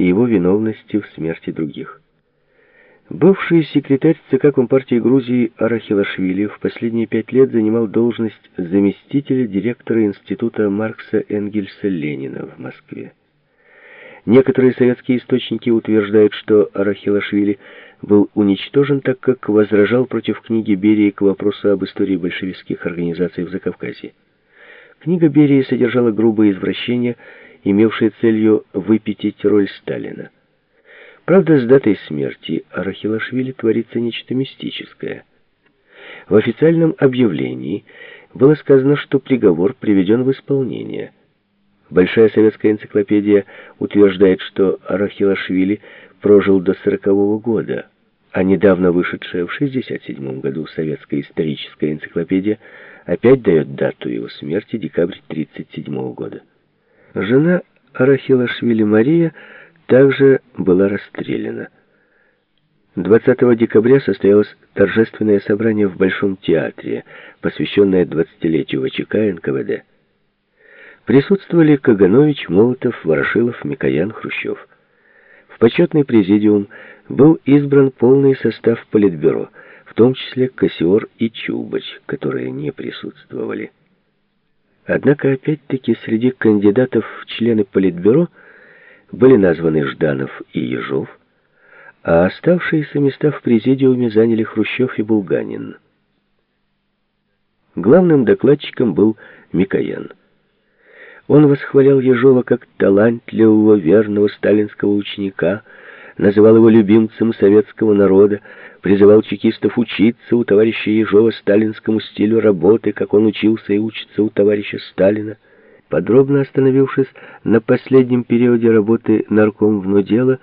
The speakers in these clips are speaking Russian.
и его виновности в смерти других. Бывший секретарь ЦК Компартии Грузии Арахилашвили в последние пять лет занимал должность заместителя директора Института Маркса Энгельса Ленина в Москве. Некоторые советские источники утверждают, что Арахилашвили был уничтожен, так как возражал против книги Берии к вопросу об истории большевистских организаций в Закавказье. Книга Берии содержала грубые извращения, имевшие целью выпятить роль Сталина. Правда, с датой смерти Арахилашвили творится нечто мистическое. В официальном объявлении было сказано, что приговор приведен в исполнение. Большая советская энциклопедия утверждает, что Арахилашвили прожил до сорокового года, а недавно вышедшая в 67 году советская историческая энциклопедия опять дает дату его смерти, декабрь 37 года. Жена Арахилашвили Мария также была расстреляна. 20 декабря состоялось торжественное собрание в Большом театре, посвященное 20-летию ВЧК НКВД. Присутствовали Каганович, Молотов, Ворошилов, Микоян, Хрущев. В почетный президиум был избран полный состав Политбюро, в том числе Кассиор и Чубач, которые не присутствовали. Однако, опять-таки, среди кандидатов в члены Политбюро были названы Жданов и Ежов, а оставшиеся места в президиуме заняли Хрущев и Булганин. Главным докладчиком был Микоян. Он восхвалял Ежова как талантливого, верного сталинского ученика, называл его любимцем советского народа, призывал чекистов учиться у товарища Ежова сталинскому стилю работы, как он учился и учится у товарища Сталина. Подробно остановившись на последнем периоде работы нарком внудела,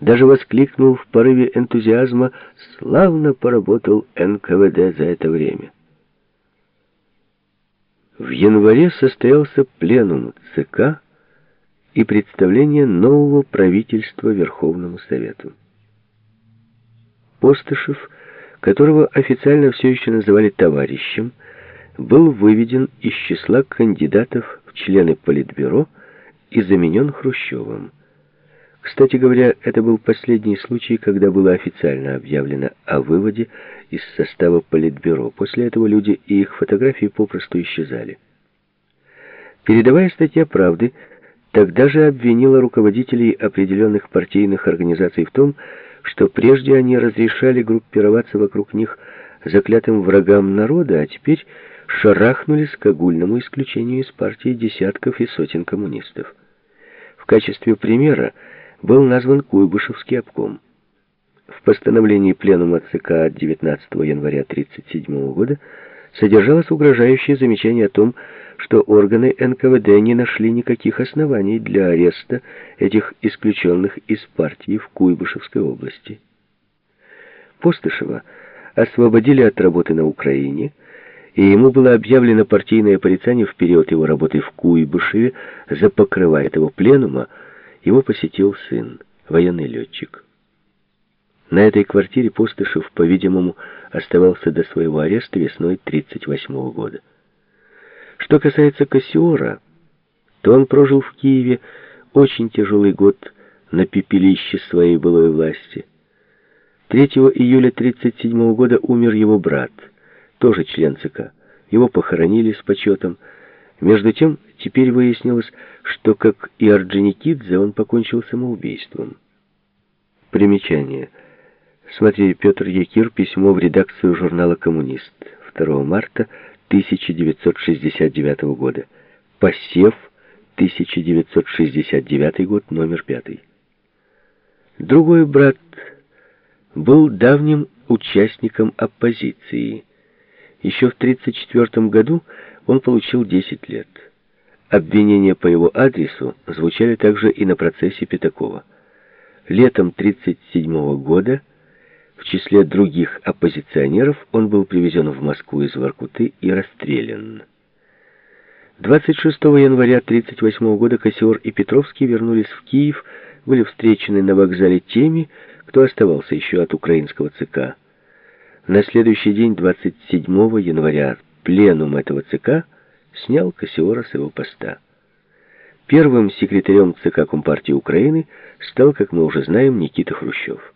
даже воскликнул в порыве энтузиазма «Славно поработал НКВД за это время». В январе состоялся пленум ЦК и представление нового правительства Верховному Совету. Постышев, которого официально все еще называли товарищем, был выведен из числа кандидатов в члены Политбюро и заменен Хрущевым. Кстати говоря, это был последний случай, когда было официально объявлено о выводе из состава Политбюро. После этого люди и их фотографии попросту исчезали. Передовая статья «Правды» тогда же обвинила руководителей определенных партийных организаций в том, что прежде они разрешали группироваться вокруг них заклятым врагам народа, а теперь шарахнулись к огульному исключению из партии десятков и сотен коммунистов. В качестве примера был назван Куйбышевский обком. В постановлении Пленума ЦК от 19 января 1937 года содержалось угрожающее замечание о том, что органы НКВД не нашли никаких оснований для ареста этих исключенных из партии в Куйбышевской области. Постышева освободили от работы на Украине, и ему было объявлено партийное порицание в период его работы в Куйбышеве, за покрывая этого пленума, его посетил сын, военный летчик. На этой квартире Постышев, по-видимому, оставался до своего ареста весной 1938 года. Что касается Кассиора, то он прожил в Киеве очень тяжелый год на пепелище своей былой власти. 3 июля 1937 года умер его брат, тоже член ЦК. Его похоронили с почетом. Между тем, теперь выяснилось, что, как и Орджоникидзе, он покончил самоубийством. Примечание. Смотри, Петр Якир, письмо в редакцию журнала «Коммунист», 2 марта 1969 года. Посев, 1969 год, номер 5. Другой брат был давним участником оппозиции. Еще в 1934 году он получил 10 лет. Обвинения по его адресу звучали также и на процессе Пятакова. Летом 1937 года в числе других оппозиционеров он был привезен в Москву из Воркуты и расстрелян. 26 января 1938 года Кассиор и Петровский вернулись в Киев, были встречены на вокзале теми, кто оставался еще от украинского ЦК. На следующий день, 27 января, пленум этого ЦК снял Кассиора с его поста. Первым секретарем ЦК Компартии Украины стал, как мы уже знаем, Никита Хрущев.